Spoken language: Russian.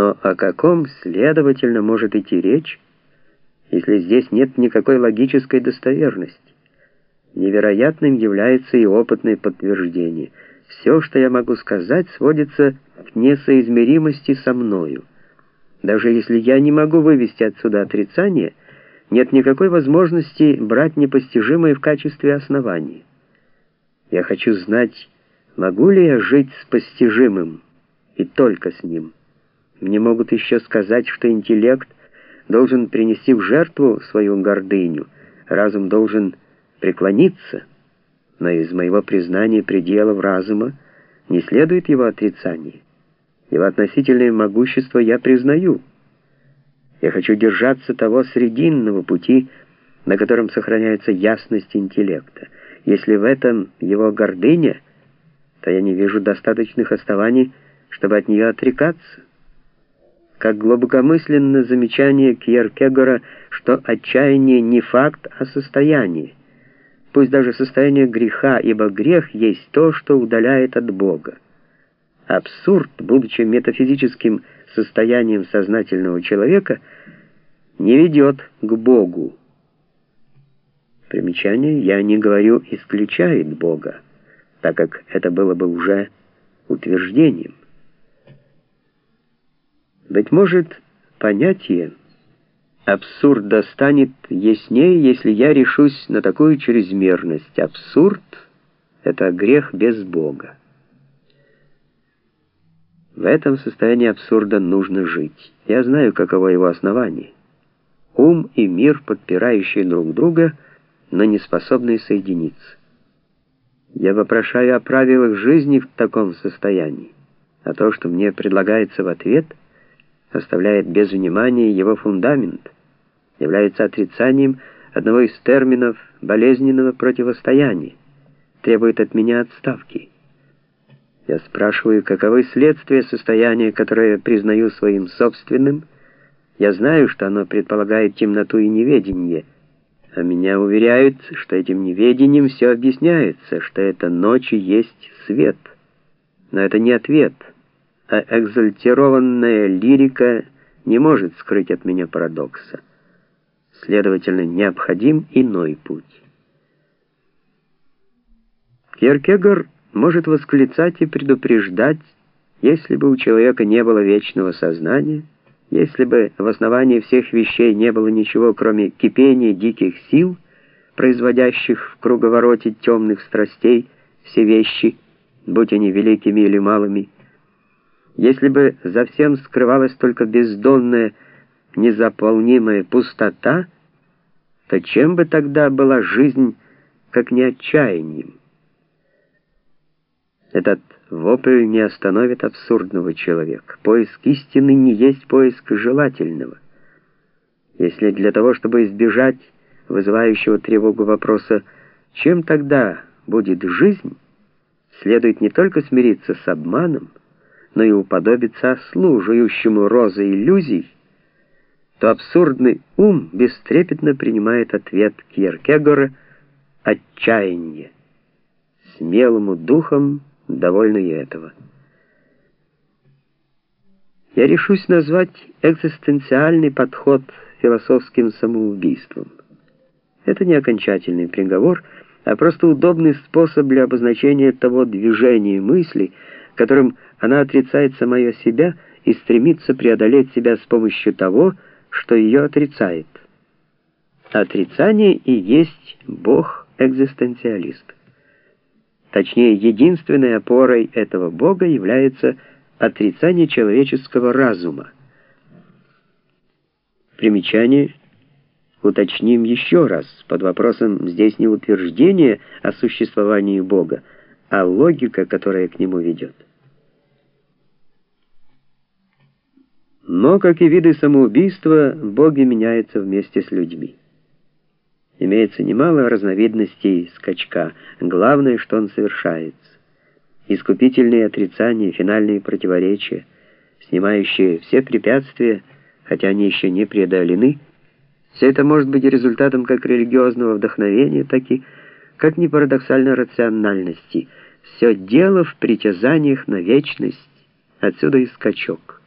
Но о каком, следовательно, может идти речь, если здесь нет никакой логической достоверности? Невероятным является и опытное подтверждение. Все, что я могу сказать, сводится к несоизмеримости со мною. Даже если я не могу вывести отсюда отрицание, нет никакой возможности брать непостижимое в качестве основания. Я хочу знать, могу ли я жить с постижимым и только с ним. Мне могут еще сказать, что интеллект должен принести в жертву свою гордыню, разум должен преклониться, но из моего признания пределов разума не следует его отрицание. Его относительное могущество я признаю. Я хочу держаться того срединного пути, на котором сохраняется ясность интеллекта. Если в этом его гордыня, то я не вижу достаточных оснований, чтобы от нее отрекаться. Как глубокомысленно замечание Кьеркегора, что отчаяние не факт, а состояние. Пусть даже состояние греха, ибо грех есть то, что удаляет от Бога. Абсурд, будучи метафизическим состоянием сознательного человека, не ведет к Богу. Примечание «я не говорю» исключает Бога, так как это было бы уже утверждением. Быть может, понятие абсурда станет яснее, если я решусь на такую чрезмерность. Абсурд — это грех без Бога. В этом состоянии абсурда нужно жить. Я знаю, каково его основание. Ум и мир, подпирающие друг друга, но не способные соединиться. Я вопрошаю о правилах жизни в таком состоянии, а то, что мне предлагается в ответ — оставляет без внимания его фундамент, является отрицанием одного из терминов болезненного противостояния, требует от меня отставки. Я спрашиваю, каковы следствия состояния, которое признаю своим собственным. Я знаю, что оно предполагает темноту и неведение, а меня уверяют, что этим неведением все объясняется, что это ночи есть свет. Но это не ответ — а экзальтированная лирика не может скрыть от меня парадокса. Следовательно, необходим иной путь. Кierkegaard может восклицать и предупреждать, если бы у человека не было вечного сознания, если бы в основании всех вещей не было ничего, кроме кипения диких сил, производящих в круговороте темных страстей все вещи, будь они великими или малыми, если бы за всем скрывалась только бездонная, незаполнимая пустота, то чем бы тогда была жизнь, как не отчаянием? Этот вопль не остановит абсурдного человека. Поиск истины не есть поиск желательного. Если для того, чтобы избежать вызывающего тревогу вопроса «чем тогда будет жизнь?», следует не только смириться с обманом, но и уподобиться ослу, жующему розы иллюзий, то абсурдный ум бестрепетно принимает ответ Кierкегора «отчаяние». Смелому духом довольно и этого. Я решусь назвать экзистенциальный подход философским самоубийством. Это не окончательный приговор, а просто удобный способ для обозначения того движения мысли, которым она отрицает самое себя и стремится преодолеть себя с помощью того, что ее отрицает. Отрицание и есть Бог-экзистенциалист. Точнее, единственной опорой этого Бога является отрицание человеческого разума. Примечание уточним еще раз. Под вопросом здесь не утверждение о существовании Бога, а логика, которая к нему ведет. Но, как и виды самоубийства, боги меняются вместе с людьми. Имеется немало разновидностей скачка. Главное, что он совершается. Искупительные отрицания, финальные противоречия, снимающие все препятствия, хотя они еще не преодолены, все это может быть результатом как религиозного вдохновения, так и, как ни парадоксально, рациональности. Все дело в притязаниях на вечность. Отсюда и скачок.